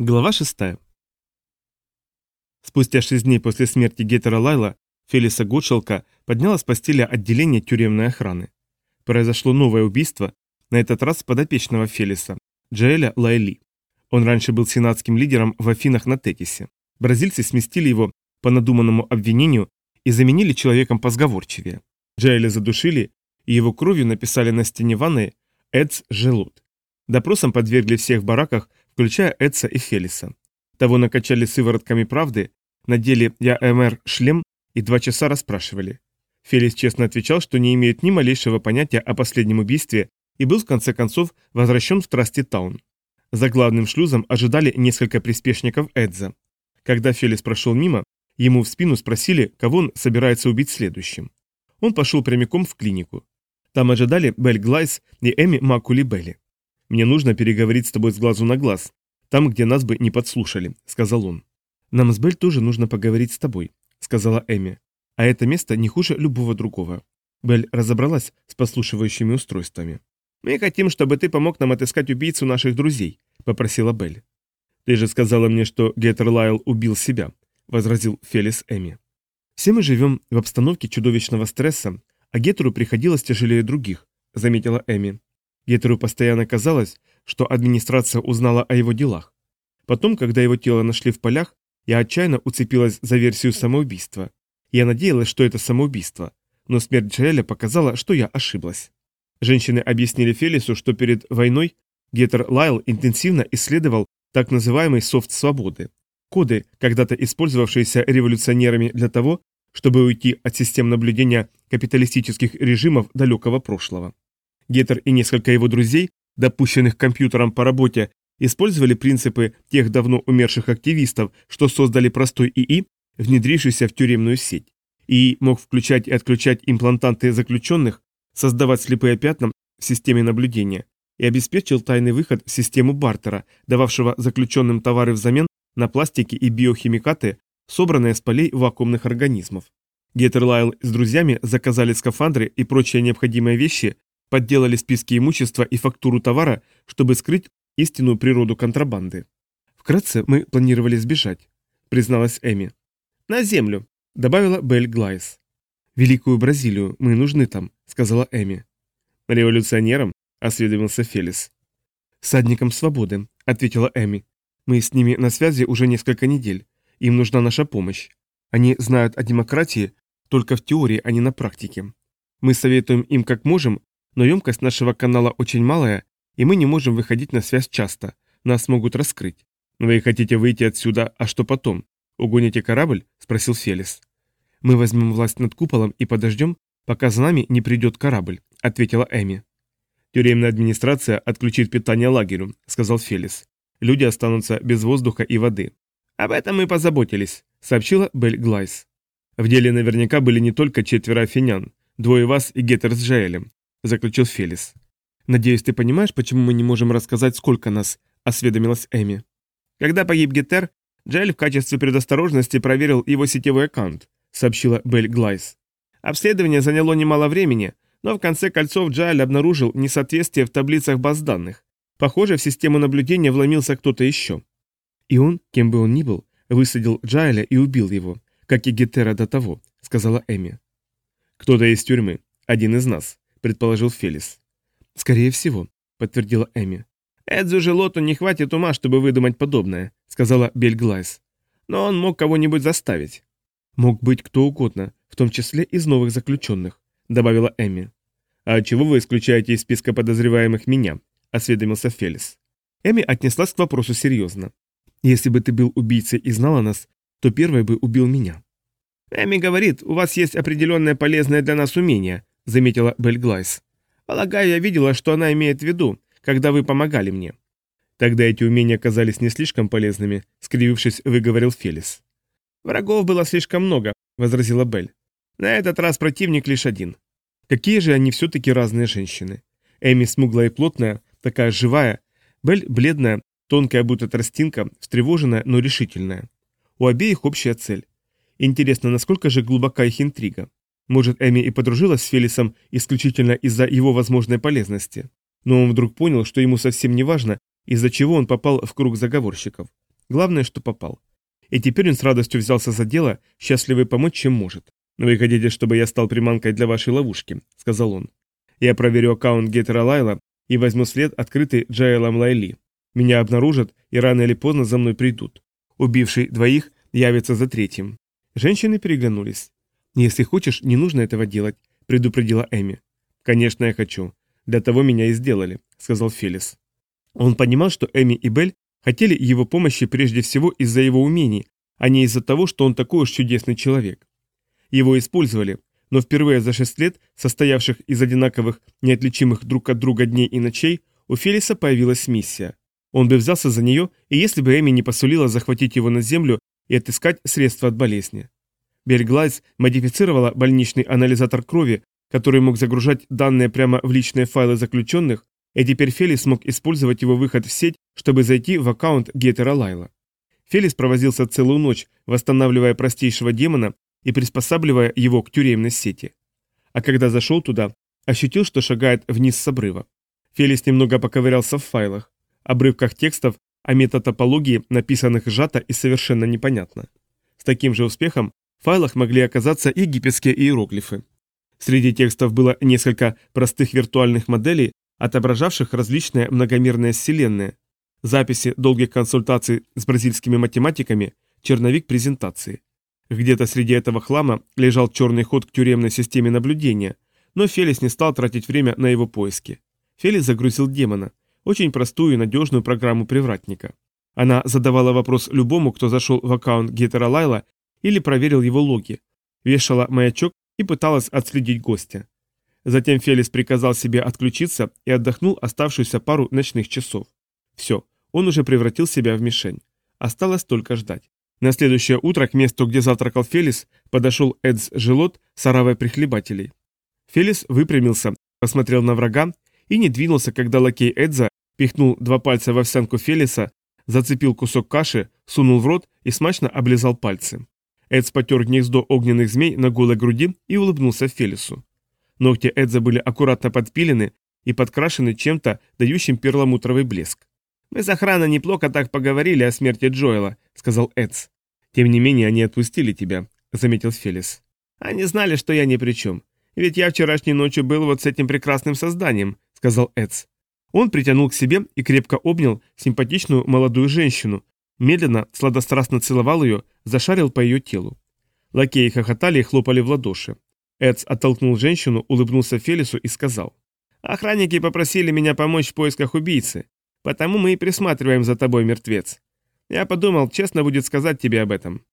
Глава 6. Спустя шесть дней после смерти Геттера Лайла Фелиса Готшелка подняла с постели отделение тюремной охраны. Произошло новое убийство, на этот раз подопечного Фелиса, Джаэля Лайли. Он раньше был сенатским лидером в Афинах на Тетисе. Бразильцы сместили его по надуманному обвинению и заменили человеком позговорчивее. Джаэля задушили, и его кровью написали на стене ванны «Эдс Желуд». Допросом подвергли всех в бараках, включая Эдса и Фелиса. Того накачали сыворотками правды, надели ЯМР шлем и два часа расспрашивали. Фелис честно отвечал, что не имеет ни малейшего понятия о последнем убийстве и был в конце концов возвращен в Трасти Таун. За главным шлюзом ожидали несколько приспешников Эдза. Когда Фелис прошел мимо, ему в спину спросили, кого он собирается убить следующим. Он пошел прямиком в клинику. Там ожидали Бель Глайс и Эми Макули Белли. «Мне нужно переговорить с тобой с глазу на глаз, там, где нас бы не подслушали», — сказал он. «Нам с Бель тоже нужно поговорить с тобой», — сказала Эми. «А это место не хуже любого другого». Бель разобралась с послушивающими устройствами. «Мы хотим, чтобы ты помог нам отыскать убийцу наших друзей», — попросила Бель. «Ты же сказала мне, что Геттер Лайл убил себя», — возразил Фелис Эми. «Все мы живем в обстановке чудовищного стресса, а Геттеру приходилось тяжелее других», — заметила Эми. Гетеру постоянно казалось, что администрация узнала о его делах. Потом, когда его тело нашли в полях, я отчаянно уцепилась за версию самоубийства. Я надеялась, что это самоубийство, но смерть Джоэля показала, что я ошиблась. Женщины объяснили Фелису, что перед войной Гетер Лайл интенсивно исследовал так называемый софт свободы. Коды, когда-то использовавшиеся революционерами для того, чтобы уйти от систем наблюдения капиталистических режимов далекого прошлого. Геттер и несколько его друзей, допущенных компьютером по работе, использовали принципы тех давно умерших активистов, что создали простой ИИ, внедрившийся в тюремную сеть. ИИ мог включать и отключать имплантанты заключенных, создавать слепые пятна в системе наблюдения и обеспечил тайный выход в систему бартера, дававшего заключенным товары взамен на пластики и биохимикаты, собранные с полей вакуумных организмов. Геттер Лайл с друзьями заказали скафандры и прочие необходимые вещи, подделали списки имущества и фактуру товара, чтобы скрыть истинную природу контрабанды. Вкратце мы планировали сбежать, призналась Эми. На землю, добавила Бель Глайс. Великую Бразилию, мы нужны там, сказала Эми. Революционерам, осведомился Фелис. Садникам свободы, ответила Эми. Мы с ними на связи уже несколько недель. Им нужна наша помощь. Они знают о демократии только в теории, а не на практике. Мы советуем им как можем, но емкость нашего канала очень малая, и мы не можем выходить на связь часто. Нас могут раскрыть. Вы хотите выйти отсюда, а что потом? Угоните корабль? Спросил Фелис. Мы возьмем власть над куполом и подождем, пока за нами не придет корабль, ответила Эми. Тюремная администрация отключит питание лагерю, сказал Фелис. Люди останутся без воздуха и воды. Об этом мы позаботились, сообщила Бель Глайс. В деле наверняка были не только четверо афинян, двое вас и Геттер с Джаэлем. — заключил Фелис. «Надеюсь, ты понимаешь, почему мы не можем рассказать, сколько нас?» — осведомилась Эми. «Когда погиб Гетер, Джаэль в качестве предосторожности проверил его сетевой аккаунт», — сообщила Бель Глайс. «Обследование заняло немало времени, но в конце кольцов Джаэль обнаружил несоответствие в таблицах баз данных. Похоже, в систему наблюдения вломился кто-то еще. И он, кем бы он ни был, высадил Джаэля и убил его, как и Гетера до того», — сказала Эми. «Кто-то из тюрьмы. Один из нас», — предположил Фелис. «Скорее всего», — подтвердила Эми. «Эдзу Желоту не хватит ума, чтобы выдумать подобное», — сказала Бельглайс. «Но он мог кого-нибудь заставить». «Мог быть кто угодно, в том числе из новых заключенных», — добавила Эми. «А чего вы исключаете из списка подозреваемых меня?» — осведомился Фелис. Эми отнеслась к вопросу серьезно. «Если бы ты был убийцей и знала нас, то первый бы убил меня». «Эми говорит, у вас есть определенное полезное для нас умение», заметила Бельглайс. «Полагаю, я видела, что она имеет в виду, когда вы помогали мне». Тогда эти умения казались не слишком полезными, скривившись, выговорил Фелис. «Врагов было слишком много», — возразила Бель. «На этот раз противник лишь один». Какие же они все-таки разные женщины. Эми смуглая и плотная, такая живая, Бель бледная, тонкая будто тростинка, встревоженная, но решительная. У обеих общая цель. Интересно, насколько же глубока их интрига. Может, Эми и подружилась с Фелисом исключительно из-за его возможной полезности. Но он вдруг понял, что ему совсем не важно, из-за чего он попал в круг заговорщиков. Главное, что попал. И теперь он с радостью взялся за дело, счастливый помочь, чем может. «Вы хотите, чтобы я стал приманкой для вашей ловушки?» – сказал он. «Я проверю аккаунт Геттера Лайла и возьму след, открытый Джаэлом Лайли. Меня обнаружат, и рано или поздно за мной придут. Убивший двоих явится за третьим». Женщины переглянулись. «Если хочешь, не нужно этого делать», – предупредила Эми. «Конечно, я хочу. Для того меня и сделали», – сказал Фелис. Он понимал, что Эми и Белль хотели его помощи прежде всего из-за его умений, а не из-за того, что он такой уж чудесный человек. Его использовали, но впервые за шесть лет, состоявших из одинаковых, неотличимых друг от друга дней и ночей, у Фелиса появилась миссия. Он бы взялся за нее, и если бы Эми не посулила захватить его на землю и отыскать средства от болезни. Бельглайс модифицировала больничный анализатор крови, который мог загружать данные прямо в личные файлы заключенных, и теперь Фелис смог использовать его выход в сеть, чтобы зайти в аккаунт Геттера Лайла. Фелис провозился целую ночь, восстанавливая простейшего демона и приспосабливая его к тюремной сети. А когда зашел туда, ощутил, что шагает вниз с обрыва. Фелис немного поковырялся в файлах, обрывках текстов о метатопологии, написанных сжато и совершенно непонятно. С таким же успехом в файлах могли оказаться египетские иероглифы. Среди текстов было несколько простых виртуальных моделей, отображавших различные многомерные вселенные, записи долгих консультаций с бразильскими математиками, черновик презентации. Где-то среди этого хлама лежал черный ход к тюремной системе наблюдения, но Фелис не стал тратить время на его поиски. Фелис загрузил демона, очень простую и надежную программу привратника. Она задавала вопрос любому, кто зашел в аккаунт Геттера Лайла или проверил его логи, вешала маячок и пыталась отследить гостя. Затем Фелис приказал себе отключиться и отдохнул оставшуюся пару ночных часов. Все, он уже превратил себя в мишень. Осталось только ждать. На следующее утро к месту, где завтракал Фелис, подошел Эдс Желот с оравой прихлебателей. Фелис выпрямился, посмотрел на врага и не двинулся, когда лакей Эдза пихнул два пальца в овсянку Фелиса, зацепил кусок каши, сунул в рот и смачно облизал пальцы. Эдс потер гнездо огненных змей на голой груди и улыбнулся Фелису. Ногти Эдза были аккуратно подпилены и подкрашены чем-то, дающим перламутровый блеск. «Мы с охраной неплохо так поговорили о смерти Джоэла», — сказал Эдс. «Тем не менее, они отпустили тебя», — заметил Фелис. «Они знали, что я ни при чем. Ведь я вчерашней ночью был вот с этим прекрасным созданием», — сказал Эдс. Он притянул к себе и крепко обнял симпатичную молодую женщину, медленно, сладострастно целовал ее, зашарил по ее телу. Лакеи хохотали и хлопали в ладоши. Эдс оттолкнул женщину, улыбнулся Фелису и сказал. «Охранники попросили меня помочь в поисках убийцы. Потому мы и присматриваем за тобой, мертвец. Я подумал, честно будет сказать тебе об этом.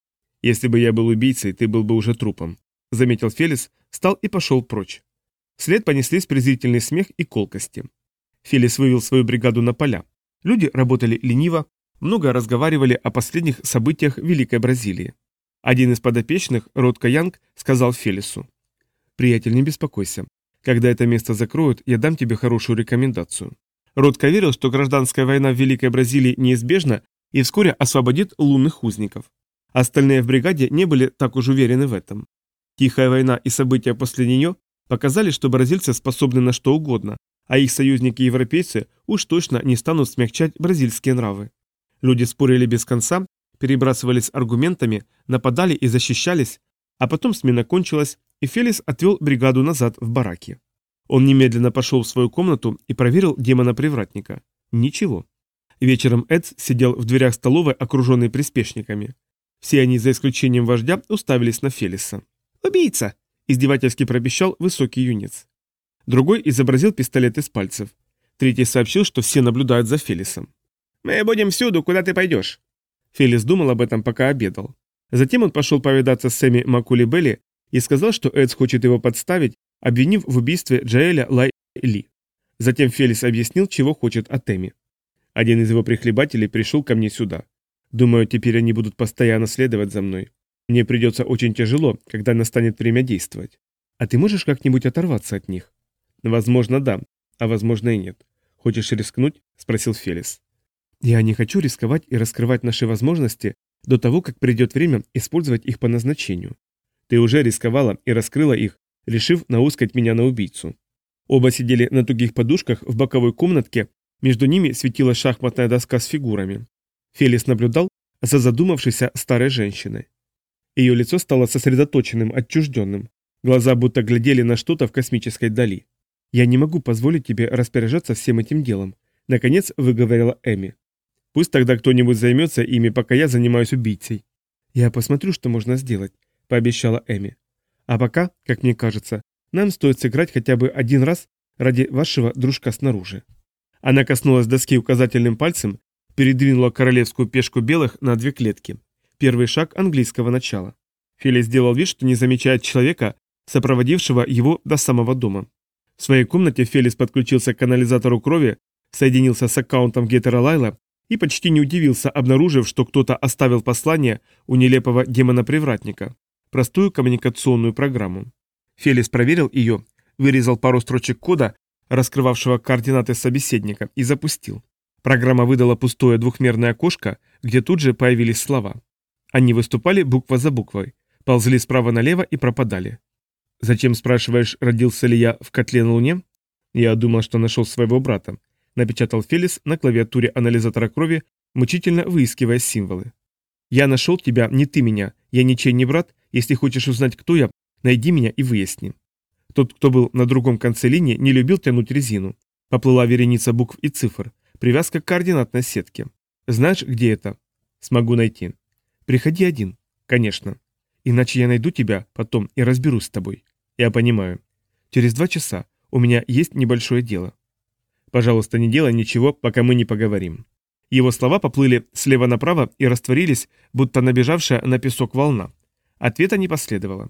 Если бы я был убийцей, ты был бы уже трупом. Заметил Фелис, встал и пошел прочь. Вслед понеслись презрительный смех и колкости. Фелис вывел свою бригаду на поля. Люди работали лениво, много разговаривали о последних событиях Великой Бразилии. Один из подопечных, Ротко Янг, сказал Фелису. «Приятель, не беспокойся. Когда это место закроют, я дам тебе хорошую рекомендацию. Ротко верил, что гражданская война в Великой Бразилии неизбежна и вскоре освободит лунных узников. Остальные в бригаде не были так уж уверены в этом. Тихая война и события после нее показали, что бразильцы способны на что угодно, а их союзники-европейцы уж точно не станут смягчать бразильские нравы. Люди спорили без конца, перебрасывались аргументами, нападали и защищались, а потом смена кончилась, и Фелис отвел бригаду назад в бараки. Он немедленно пошел в свою комнату и проверил демона-привратника. Ничего. Вечером Эдс сидел в дверях столовой, окруженный приспешниками. Все они, за исключением вождя, уставились на Фелиса. «Убийца!» – издевательски пропищал высокий юнец. Другой изобразил пистолет из пальцев. Третий сообщил, что все наблюдают за Фелисом. «Мы будем всюду, куда ты пойдешь». Фелис думал об этом, пока обедал. Затем он пошел повидаться с Сэмми Макули Белли и сказал, что Эдс хочет его подставить обвинив в убийстве Джаэля Лай Ли. Затем Фелис объяснил, чего хочет от Эми. Один из его прихлебателей пришел ко мне сюда. Думаю, теперь они будут постоянно следовать за мной. Мне придется очень тяжело, когда настанет время действовать. А ты можешь как-нибудь оторваться от них? Возможно, да, а возможно и нет. Хочешь рискнуть? Спросил Фелис. Я не хочу рисковать и раскрывать наши возможности до того, как придет время использовать их по назначению. Ты уже рисковала и раскрыла их, решив наускать меня на убийцу. Оба сидели на тугих подушках в боковой комнатке, между ними светила шахматная доска с фигурами. Фелис наблюдал, за задумавшейся старой женщиной. Ее лицо стало сосредоточенным, отчужденным. Глаза будто глядели на что-то в космической дали. «Я не могу позволить тебе распоряжаться всем этим делом», — наконец выговорила Эми. «Пусть тогда кто-нибудь займется ими, пока я занимаюсь убийцей». «Я посмотрю, что можно сделать», — пообещала Эми. «А пока, как мне кажется, нам стоит сыграть хотя бы один раз ради вашего дружка снаружи». Она коснулась доски указательным пальцем, передвинула королевскую пешку белых на две клетки. Первый шаг английского начала. Фили сделал вид, что не замечает человека, сопроводившего его до самого дома. В своей комнате Фелис подключился к канализатору крови, соединился с аккаунтом Геттера Лайла и почти не удивился, обнаружив, что кто-то оставил послание у нелепого демона-привратника. Простую коммуникационную программу. Фелис проверил ее, вырезал пару строчек кода, раскрывавшего координаты собеседника, и запустил. Программа выдала пустое двухмерное окошко, где тут же появились слова. Они выступали буква за буквой, ползли справа налево и пропадали. «Зачем, спрашиваешь, родился ли я в котле на Луне?» «Я думал, что нашел своего брата», — напечатал Фелис на клавиатуре анализатора крови, мучительно выискивая символы. «Я нашел тебя, не ты меня. Я ничей не брат. Если хочешь узнать, кто я, найди меня и выясни». Тот, кто был на другом конце линии, не любил тянуть резину. Поплыла вереница букв и цифр. Привязка к координатной сетке. Знаешь, где это? Смогу найти. Приходи один. Конечно. Иначе я найду тебя потом и разберусь с тобой. Я понимаю. Через два часа. У меня есть небольшое дело. Пожалуйста, не делай ничего, пока мы не поговорим. Его слова поплыли слева направо и растворились, будто набежавшая на песок волна. Ответа не последовало.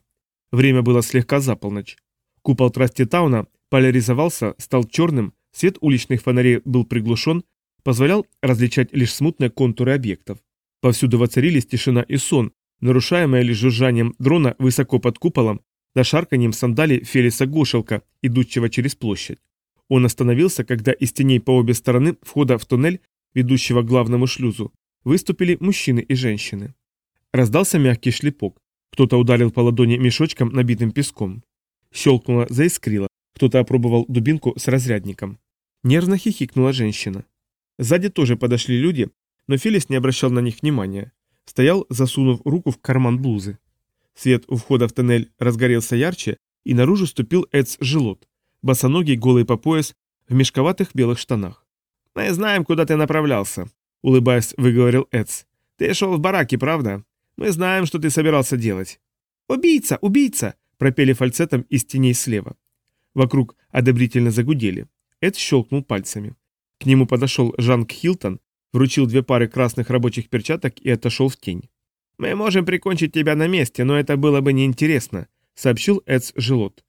Время было слегка за полночь. Купол Траститауна поляризовался, стал черным, свет уличных фонарей был приглушен, позволял различать лишь смутные контуры объектов. Повсюду воцарились тишина и сон, нарушаемая лишь жужжанием дрона высоко под куполом, да шарканьем сандали Фелиса Гошелка, идущего через площадь. Он остановился, когда из теней по обе стороны входа в туннель, ведущего к главному шлюзу, выступили мужчины и женщины. Раздался мягкий шлепок. Кто-то ударил по ладони мешочком, набитым песком. Щелкнуло, заискрило. Кто-то опробовал дубинку с разрядником. Нервно хихикнула женщина. Сзади тоже подошли люди, но Фелис не обращал на них внимания. Стоял, засунув руку в карман блузы. Свет у входа в тоннель разгорелся ярче, и наружу ступил Эдс Желот, босоногий, голый по пояс, в мешковатых белых штанах. «Мы знаем, куда ты направлялся», — улыбаясь, выговорил Эдс. «Ты шел в бараки, правда? Мы знаем, что ты собирался делать». «Убийца! Убийца!» — пропели фальцетом из теней слева. Вокруг одобрительно загудели. Эд щелкнул пальцами. К нему подошел Жанк Хилтон, вручил две пары красных рабочих перчаток и отошел в тень. «Мы можем прикончить тебя на месте, но это было бы неинтересно», — сообщил Эдс Желот.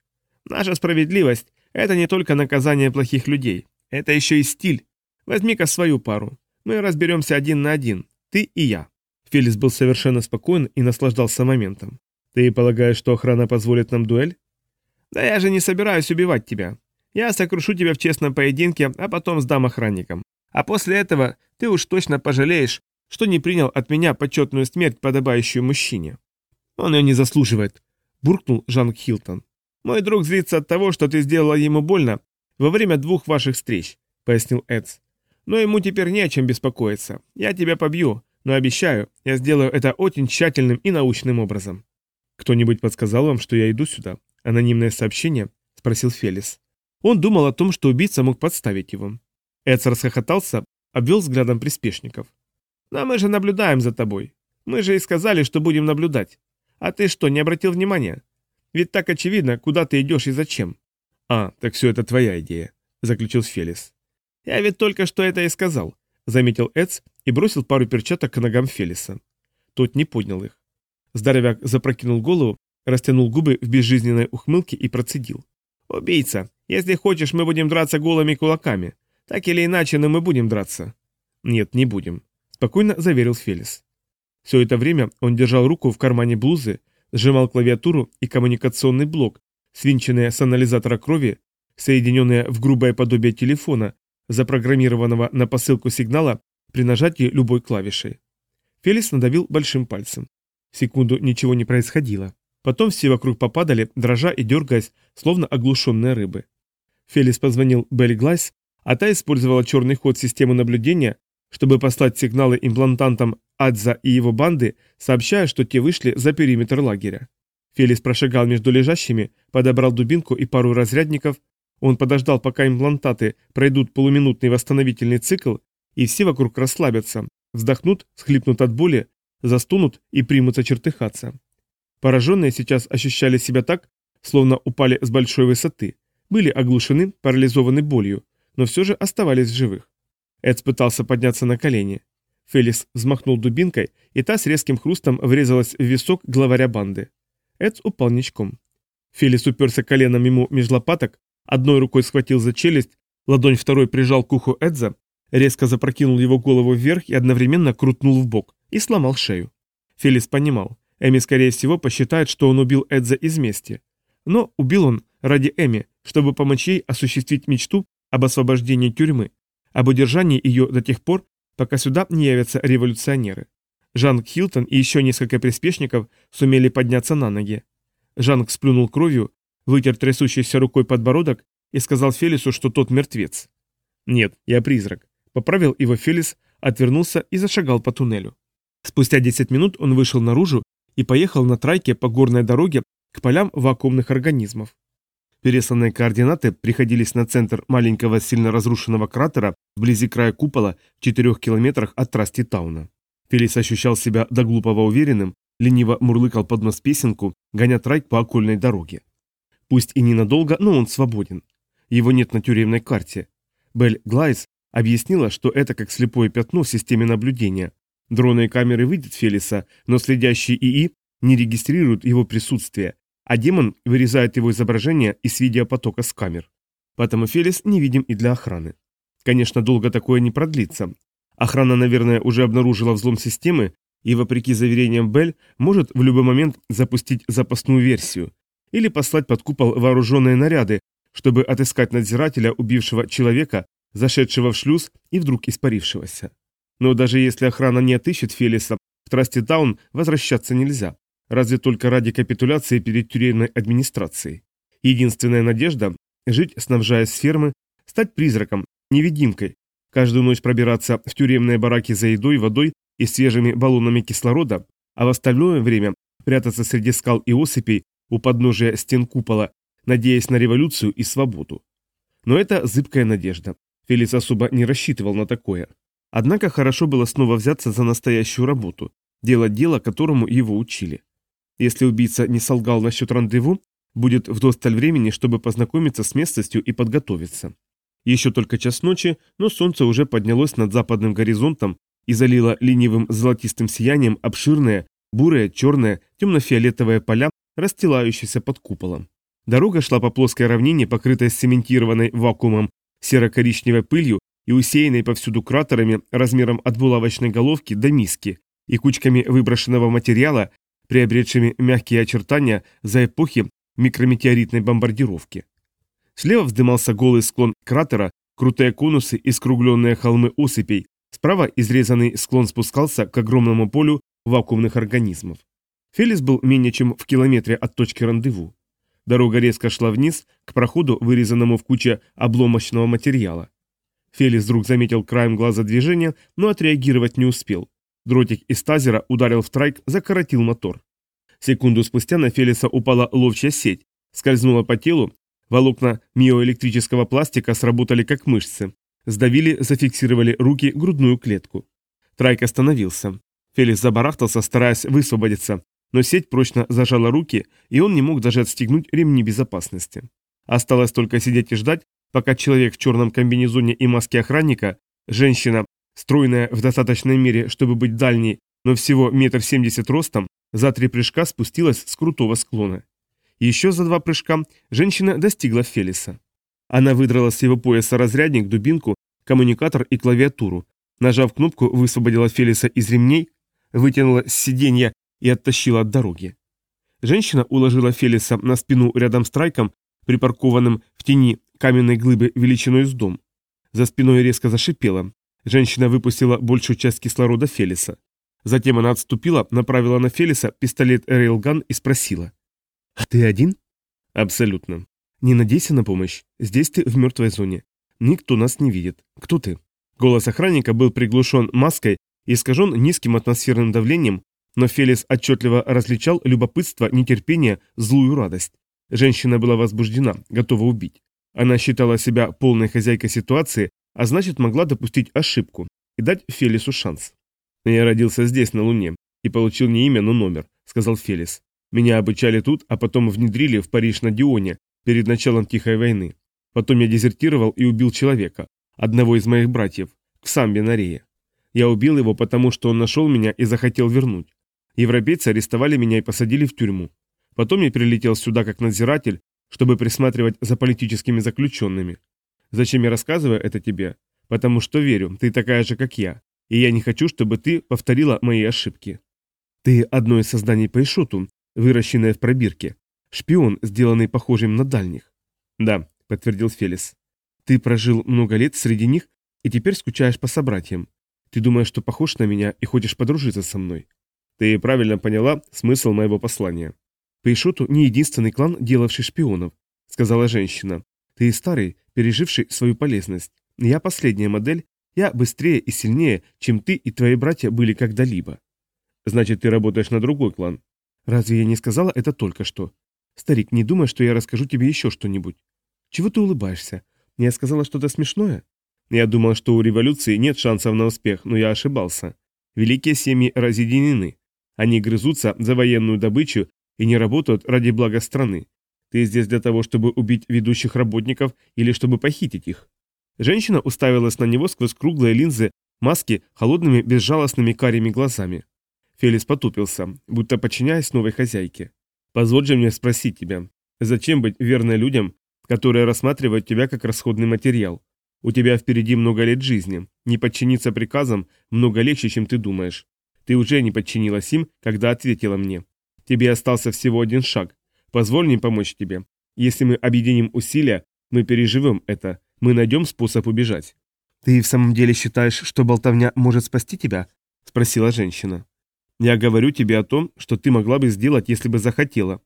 «Наша справедливость — это не только наказание плохих людей, это еще и стиль. Возьми-ка свою пару. Мы разберемся один на один, ты и я». Фелис был совершенно спокоен и наслаждался моментом. «Ты полагаешь, что охрана позволит нам дуэль?» «Да я же не собираюсь убивать тебя. Я сокрушу тебя в честном поединке, а потом сдам охранникам. А после этого ты уж точно пожалеешь, что не принял от меня почетную смерть, подобающую мужчине. Он ее не заслуживает, буркнул Жан Хилтон. Мой друг злится от того, что ты сделала ему больно во время двух ваших встреч, пояснил Эдс. Но ему теперь не о чем беспокоиться. Я тебя побью, но обещаю, я сделаю это очень тщательным и научным образом. Кто-нибудь подсказал вам, что я иду сюда? Анонимное сообщение? спросил Фелис. Он думал о том, что убийца мог подставить его. Эдс расхохотался, обвел взглядом приспешников. Но мы же наблюдаем за тобой. Мы же и сказали, что будем наблюдать. А ты что, не обратил внимания? Ведь так очевидно, куда ты идешь и зачем. А, так все это твоя идея, заключил Фелис. Я ведь только что это и сказал, заметил Эдс и бросил пару перчаток к ногам Фелиса. Тот не поднял их. Здоровяк запрокинул голову, растянул губы в безжизненной ухмылке и процедил. «Убийца, если хочешь, мы будем драться голыми кулаками. Так или иначе, но мы будем драться». «Нет, не будем спокойно заверил Фелис. Все это время он держал руку в кармане блузы, сжимал клавиатуру и коммуникационный блок, свинченные с анализатора крови, соединенные в грубое подобие телефона, запрограммированного на посылку сигнала при нажатии любой клавишей. Фелис надавил большим пальцем. Секунду ничего не происходило. Потом все вокруг попадали, дрожа и дергаясь, словно оглушенные рыбы. Фелис позвонил Белли Глайс, а та использовала черный ход системы наблюдения, чтобы послать сигналы имплантантам Адза и его банды, сообщая, что те вышли за периметр лагеря. Фелис прошагал между лежащими, подобрал дубинку и пару разрядников. Он подождал, пока имплантаты пройдут полуминутный восстановительный цикл, и все вокруг расслабятся, вздохнут, схлипнут от боли, застунут и примутся чертыхаться. Пораженные сейчас ощущали себя так, словно упали с большой высоты, были оглушены, парализованы болью, но все же оставались в живых. Эд пытался подняться на колени. Фелис взмахнул дубинкой, и та с резким хрустом врезалась в висок главаря банды. Эд упал ничком. Фелис уперся коленом ему меж лопаток, одной рукой схватил за челюсть, ладонь второй прижал к уху Эдза, резко запрокинул его голову вверх и одновременно крутнул в бок и сломал шею. Фелис понимал, Эми, скорее всего, посчитает, что он убил Эдза из мести. Но убил он ради Эми, чтобы помочь ей осуществить мечту об освобождении тюрьмы, об удержании ее до тех пор, пока сюда не явятся революционеры. Жанг Хилтон и еще несколько приспешников сумели подняться на ноги. Жанг сплюнул кровью, вытер трясущейся рукой подбородок и сказал Фелису, что тот мертвец. «Нет, я призрак», — поправил его Фелис, отвернулся и зашагал по туннелю. Спустя 10 минут он вышел наружу и поехал на трайке по горной дороге к полям вакуумных организмов. Пересланные координаты приходились на центр маленького сильно разрушенного кратера вблизи края купола в 4 километрах от Трасти Тауна. Фелис ощущал себя до глупого уверенным, лениво мурлыкал под нос песенку, гоня трайк по окольной дороге. Пусть и ненадолго, но он свободен. Его нет на тюремной карте. Белль Глайс объяснила, что это как слепое пятно в системе наблюдения. Дроны и камеры видят Фелиса, но следящие ИИ не регистрируют его присутствие, а демон вырезает его изображение из видеопотока с камер. Поэтому Фелис невидим и для охраны. Конечно, долго такое не продлится. Охрана, наверное, уже обнаружила взлом системы и, вопреки заверениям Бель, может в любой момент запустить запасную версию или послать под купол вооруженные наряды, чтобы отыскать надзирателя, убившего человека, зашедшего в шлюз и вдруг испарившегося. Но даже если охрана не отыщет Фелиса, в Трасти Таун возвращаться нельзя, разве только ради капитуляции перед тюремной администрацией. Единственная надежда – жить, снабжаясь с фермы, стать призраком, невидимкой, каждую ночь пробираться в тюремные бараки за едой, водой и свежими баллонами кислорода, а в остальное время прятаться среди скал и осыпей у подножия стен купола, надеясь на революцию и свободу. Но это зыбкая надежда. Фелис особо не рассчитывал на такое. Однако хорошо было снова взяться за настоящую работу, делать дело, которому его учили. Если убийца не солгал насчет рандеву, будет вдосталь времени, чтобы познакомиться с местностью и подготовиться. Еще только час ночи, но солнце уже поднялось над западным горизонтом и залило ленивым золотистым сиянием обширные, бурые, черные, темно-фиолетовые поля, расстилающиеся под куполом. Дорога шла по плоской равнине, покрытой цементированной вакуумом, серо-коричневой пылью и усеянной повсюду кратерами размером от булавочной головки до миски и кучками выброшенного материала, приобретшими мягкие очертания за эпохи микрометеоритной бомбардировки. Слева вздымался голый склон кратера, крутые конусы и скругленные холмы осыпей. Справа изрезанный склон спускался к огромному полю вакуумных организмов. Фелис был менее чем в километре от точки рандеву. Дорога резко шла вниз, к проходу, вырезанному в куче обломочного материала. Фелис вдруг заметил краем глаза движение, но отреагировать не успел. Дротик из тазера ударил в трайк, закоротил мотор. Секунду спустя на Фелиса упала ловчая сеть, скользнула по телу, Волокна миоэлектрического пластика сработали как мышцы. Сдавили, зафиксировали руки, грудную клетку. Трайк остановился. Фелис забарахтался, стараясь высвободиться, но сеть прочно зажала руки, и он не мог даже отстегнуть ремни безопасности. Осталось только сидеть и ждать, пока человек в черном комбинезоне и маске охранника, женщина, стройная в достаточной мере, чтобы быть дальней, но всего метр семьдесят ростом, за три прыжка спустилась с крутого склона. Еще за два прыжка женщина достигла Фелиса. Она выдрала с его пояса разрядник, дубинку, коммуникатор и клавиатуру. Нажав кнопку, высвободила Фелиса из ремней, вытянула с сиденья и оттащила от дороги. Женщина уложила Фелиса на спину рядом с трайком, припаркованным в тени каменной глыбы величиной с дом. За спиной резко зашипела. Женщина выпустила большую часть кислорода Фелиса. Затем она отступила, направила на Фелиса пистолет Рейлган и спросила. «А ты один?» «Абсолютно. Не надейся на помощь. Здесь ты в мертвой зоне. Никто нас не видит. Кто ты?» Голос охранника был приглушен маской и искажен низким атмосферным давлением, но Фелис отчетливо различал любопытство, нетерпение, злую радость. Женщина была возбуждена, готова убить. Она считала себя полной хозяйкой ситуации, а значит могла допустить ошибку и дать Фелису шанс. «Я родился здесь, на Луне, и получил не имя, но номер», — сказал Фелис. «Меня обучали тут, а потом внедрили в Париж на Дионе, перед началом Тихой войны. Потом я дезертировал и убил человека, одного из моих братьев, в самбе на Рее. Я убил его, потому что он нашел меня и захотел вернуть. Европейцы арестовали меня и посадили в тюрьму. Потом я прилетел сюда как надзиратель, чтобы присматривать за политическими заключенными. Зачем я рассказываю это тебе? Потому что верю, ты такая же, как я, и я не хочу, чтобы ты повторила мои ошибки. Ты одно из созданий Пейшоту, выращенное в пробирке. Шпион, сделанный похожим на дальних. Да, подтвердил Фелис. Ты прожил много лет среди них и теперь скучаешь по собратьям. Ты думаешь, что похож на меня и хочешь подружиться со мной. Ты правильно поняла смысл моего послания. Пейшоту не единственный клан, делавший шпионов, сказала женщина. Ты старый, переживший свою полезность. Я последняя модель, я быстрее и сильнее, чем ты и твои братья были когда-либо. Значит, ты работаешь на другой клан. Разве я не сказала это только что? Старик, не думай, что я расскажу тебе еще что-нибудь. Чего ты улыбаешься? Я сказала что-то смешное? Я думал, что у революции нет шансов на успех, но я ошибался. Великие семьи разъединены. Они грызутся за военную добычу и не работают ради блага страны. Ты здесь для того, чтобы убить ведущих работников или чтобы похитить их?» Женщина уставилась на него сквозь круглые линзы маски холодными безжалостными карими глазами. Фелис потупился, будто подчиняясь новой хозяйке. «Позволь же мне спросить тебя, зачем быть верной людям, которые рассматривают тебя как расходный материал? У тебя впереди много лет жизни, не подчиниться приказам много легче, чем ты думаешь. Ты уже не подчинилась им, когда ответила мне. Тебе остался всего один шаг, Позволь мне помочь тебе. Если мы объединим усилия, мы переживем это, мы найдем способ убежать». «Ты в самом деле считаешь, что болтовня может спасти тебя?» – спросила женщина. «Я говорю тебе о том, что ты могла бы сделать, если бы захотела.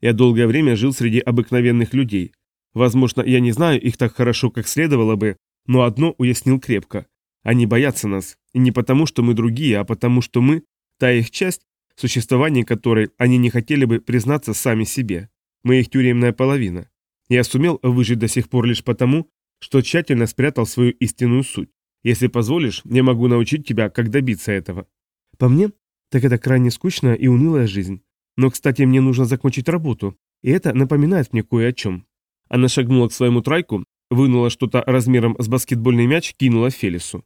Я долгое время жил среди обыкновенных людей. Возможно, я не знаю их так хорошо, как следовало бы, но одно уяснил крепко. Они боятся нас, и не потому, что мы другие, а потому, что мы – та их часть, существовании которой они не хотели бы признаться сами себе. Мы их тюремная половина. Я сумел выжить до сих пор лишь потому, что тщательно спрятал свою истинную суть. Если позволишь, я могу научить тебя, как добиться этого. По мне, так это крайне скучная и унылая жизнь. Но, кстати, мне нужно закончить работу, и это напоминает мне кое о чем. Она шагнула к своему трайку, вынула что-то размером с баскетбольный мяч, кинула Фелису.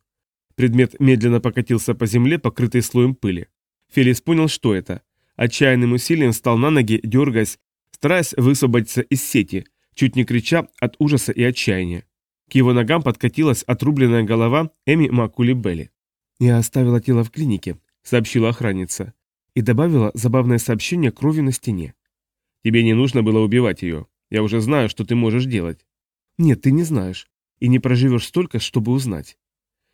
Предмет медленно покатился по земле, покрытый слоем пыли. Фелис понял, что это. Отчаянным усилием встал на ноги, дергаясь, стараясь высвободиться из сети, чуть не крича от ужаса и отчаяния. К его ногам подкатилась отрубленная голова Эми Макули Белли. «Я оставила тело в клинике», — сообщила охранница, и добавила забавное сообщение крови на стене. «Тебе не нужно было убивать ее. Я уже знаю, что ты можешь делать». «Нет, ты не знаешь. И не проживешь столько, чтобы узнать».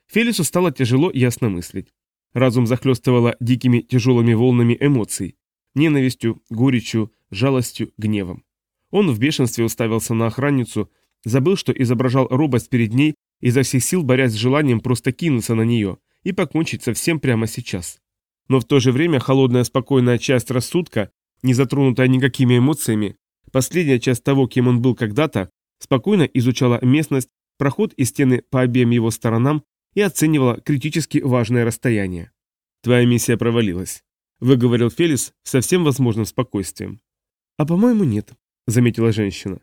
Фелису стало тяжело ясно мыслить. Разум захлестывало дикими тяжелыми волнами эмоций. Ненавистью, горечью, жалостью, гневом. Он в бешенстве уставился на охранницу, забыл, что изображал робость перед ней, изо всех сил борясь с желанием просто кинуться на нее и покончить со всем прямо сейчас. Но в то же время холодная спокойная часть рассудка, не затронутая никакими эмоциями, последняя часть того, кем он был когда-то, спокойно изучала местность, проход и стены по обеим его сторонам и оценивала критически важное расстояние. «Твоя миссия провалилась», — выговорил Фелис со всем возможным спокойствием. «А по-моему, нет», — заметила женщина.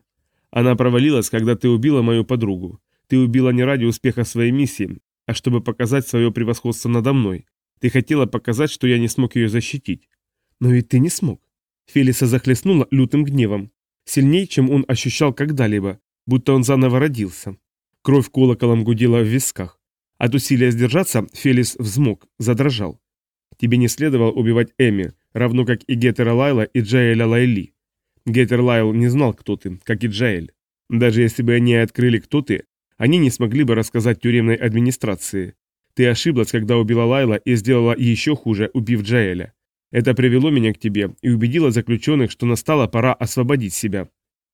«Она провалилась, когда ты убила мою подругу. Ты убила не ради успеха своей миссии, а чтобы показать свое превосходство надо мной. Ты хотела показать, что я не смог ее защитить. Но ведь ты не смог». Фелиса захлестнула лютым гневом, сильней, чем он ощущал когда-либо, будто он заново родился. Кровь колоколом гудела в висках. От усилия сдержаться Фелис взмок, задрожал. Тебе не следовало убивать Эми, равно как и Гетера Лайла и Джаэля Лайли. Гетер Лайл не знал, кто ты, как и Джаэль. Даже если бы они открыли, кто ты, они не смогли бы рассказать тюремной администрации. Ты ошиблась, когда убила Лайла и сделала еще хуже, убив Джаэля. Это привело меня к тебе и убедило заключенных, что настала пора освободить себя.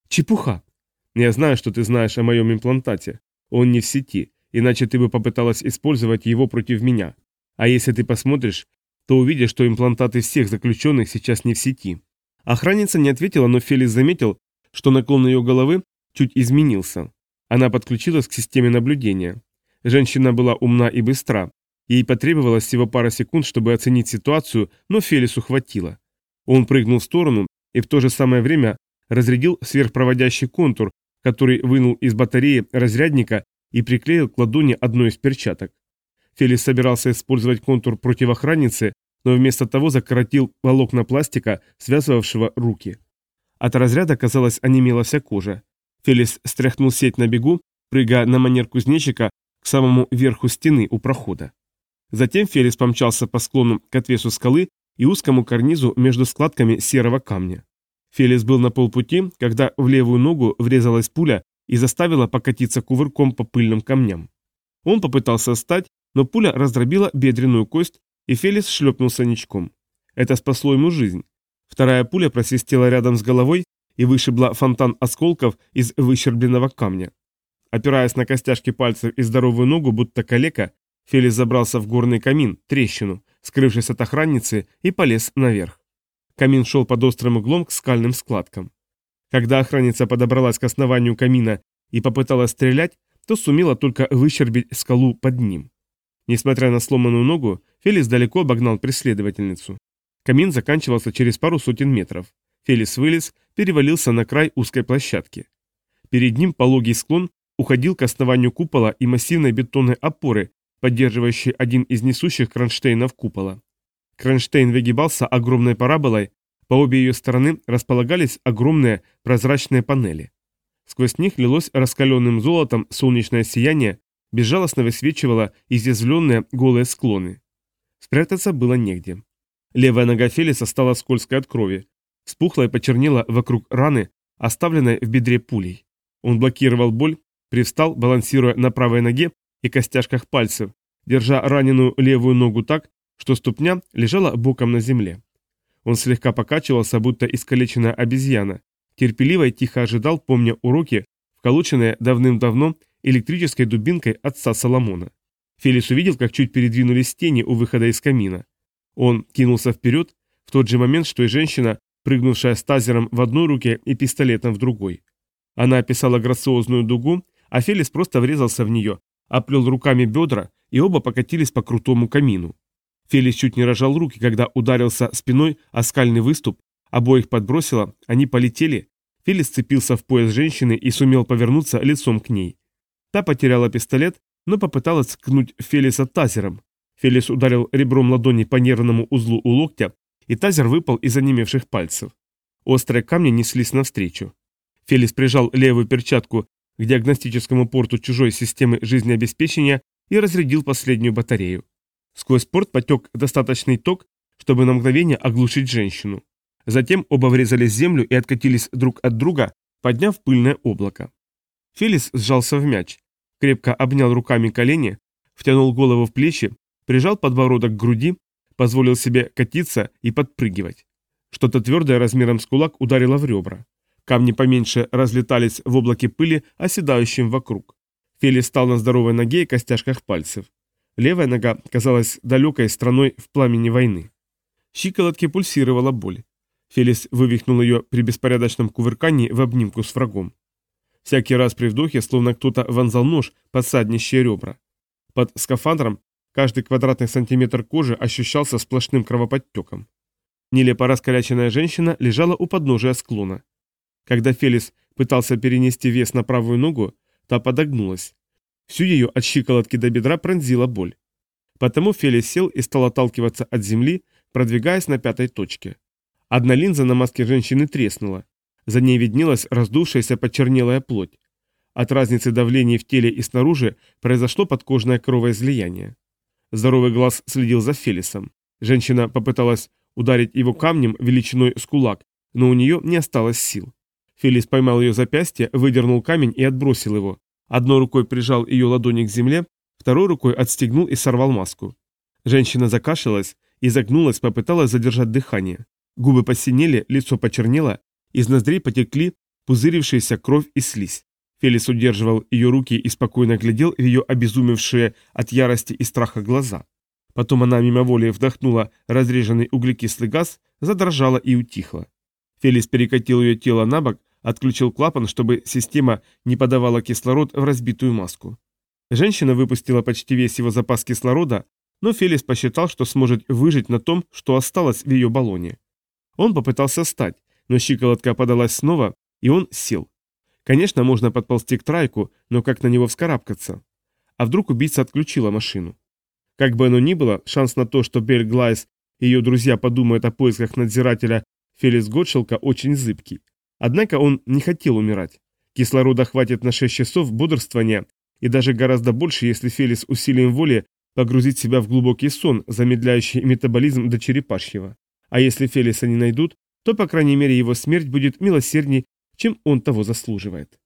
Чепуха. Я знаю, что ты знаешь о моем имплантате. Он не в сети, иначе ты бы попыталась использовать его против меня. А если ты посмотришь, то увидишь, что имплантаты всех заключенных сейчас не в сети». Охранница не ответила, но Фелис заметил, что наклон ее головы чуть изменился. Она подключилась к системе наблюдения. Женщина была умна и быстра. Ей потребовалось всего пара секунд, чтобы оценить ситуацию, но Фелису хватило. Он прыгнул в сторону и в то же самое время разрядил сверхпроводящий контур, который вынул из батареи разрядника и приклеил к ладони одной из перчаток. Фелис собирался использовать контур против охранницы, но вместо того закоротил волокна пластика, связывавшего руки. От разряда, казалось, онемела вся кожа. Фелис стряхнул сеть на бегу, прыгая на манер кузнечика к самому верху стены у прохода. Затем Фелис помчался по склону к отвесу скалы и узкому карнизу между складками серого камня. Фелис был на полпути, когда в левую ногу врезалась пуля и заставила покатиться кувырком по пыльным камням. Он попытался встать, но пуля раздробила бедренную кость, и Фелис шлепнулся ничком. Это спасло ему жизнь. Вторая пуля просвистела рядом с головой и вышибла фонтан осколков из выщербленного камня. Опираясь на костяшки пальцев и здоровую ногу, будто калека, Фелис забрался в горный камин, трещину, скрывшись от охранницы, и полез наверх. Камин шел под острым углом к скальным складкам. Когда охранница подобралась к основанию камина и попыталась стрелять, то сумела только выщербить скалу под ним. Несмотря на сломанную ногу, Фелис далеко обогнал преследовательницу. Камин заканчивался через пару сотен метров. Фелис вылез, перевалился на край узкой площадки. Перед ним пологий склон уходил к основанию купола и массивной бетонной опоры, поддерживающей один из несущих кронштейнов купола. Кронштейн выгибался огромной параболой, по обе ее стороны располагались огромные прозрачные панели. Сквозь них лилось раскаленным золотом солнечное сияние, безжалостно высвечивало изъязвленные голые склоны. Спрятаться было негде. Левая нога Фелиса стала скользкой от крови, спухла и почернела вокруг раны, оставленной в бедре пулей. Он блокировал боль, Привстал, балансируя на правой ноге и костяшках пальцев, держа раненую левую ногу так, что ступня лежала боком на земле. Он слегка покачивался, будто искалеченная обезьяна, терпеливо и тихо ожидал, помня уроки, вколоченные давным-давно электрической дубинкой отца Соломона. Фелис увидел, как чуть передвинулись тени у выхода из камина. Он кинулся вперед, в тот же момент, что и женщина, прыгнувшая с тазером в одной руке и пистолетом в другой. Она описала грациозную дугу, а Фелис просто врезался в нее, оплел руками бедра, и оба покатились по крутому камину. Фелис чуть не рожал руки, когда ударился спиной о скальный выступ, обоих подбросило, они полетели. Фелис цепился в пояс женщины и сумел повернуться лицом к ней. Та потеряла пистолет, но попыталась ткнуть Фелиса тазером. Фелис ударил ребром ладони по нервному узлу у локтя, и тазер выпал из онемевших пальцев. Острые камни неслись навстречу. Фелис прижал левую перчатку к диагностическому порту чужой системы жизнеобеспечения и разрядил последнюю батарею. Сквозь порт потек достаточный ток, чтобы на мгновение оглушить женщину. Затем оба врезались в землю и откатились друг от друга, подняв пыльное облако. Фелис сжался в мяч, крепко обнял руками колени, втянул голову в плечи, прижал подбородок к груди, позволил себе катиться и подпрыгивать. Что-то твердое размером с кулак ударило в ребра. Камни поменьше разлетались в облаке пыли, оседающим вокруг. Фели стал на здоровой ноге и костяшках пальцев. Левая нога казалась далекой страной в пламени войны. Щиколотке пульсировала боль. Фелис вывихнул ее при беспорядочном кувыркании в обнимку с врагом. Всякий раз при вдохе, словно кто-то вонзал нож под саднищие ребра. Под скафандром каждый квадратный сантиметр кожи ощущался сплошным кровоподтеком. Нелепо раскаляченная женщина лежала у подножия склона. Когда Фелис пытался перенести вес на правую ногу, та подогнулась. Всю ее от щиколотки до бедра пронзила боль. Потому Фелис сел и стал отталкиваться от земли, продвигаясь на пятой точке. Одна линза на маске женщины треснула. За ней виднелась раздувшаяся почернелая плоть. От разницы давления в теле и снаружи произошло подкожное кровоизлияние. Здоровый глаз следил за Фелисом. Женщина попыталась ударить его камнем величиной с кулак, но у нее не осталось сил. Фелис поймал ее запястье, выдернул камень и отбросил его. Одной рукой прижал ее ладони к земле, второй рукой отстегнул и сорвал маску. Женщина закашлялась и загнулась, попыталась задержать дыхание. Губы посинели, лицо почернело, из ноздрей потекли пузырившаяся кровь и слизь. Фелис удерживал ее руки и спокойно глядел в ее обезумевшие от ярости и страха глаза. Потом она мимоволей вдохнула разреженный углекислый газ, задрожала и утихла. Фелис перекатил ее тело на бок, отключил клапан, чтобы система не подавала кислород в разбитую маску. Женщина выпустила почти весь его запас кислорода, но Фелис посчитал, что сможет выжить на том, что осталось в ее баллоне. Он попытался встать, но щиколотка подалась снова, и он сел. Конечно, можно подползти к трайку, но как на него вскарабкаться? А вдруг убийца отключила машину? Как бы оно ни было, шанс на то, что Бель Глайс и ее друзья подумают о поисках надзирателя Фелис Готшелка очень зыбкий. Однако он не хотел умирать. Кислорода хватит на 6 часов бодрствования, и даже гораздо больше, если Фелис усилием воли погрузит себя в глубокий сон, замедляющий метаболизм до черепашьего. А если Фелиса не найдут, то, по крайней мере, его смерть будет милосердней, чем он того заслуживает.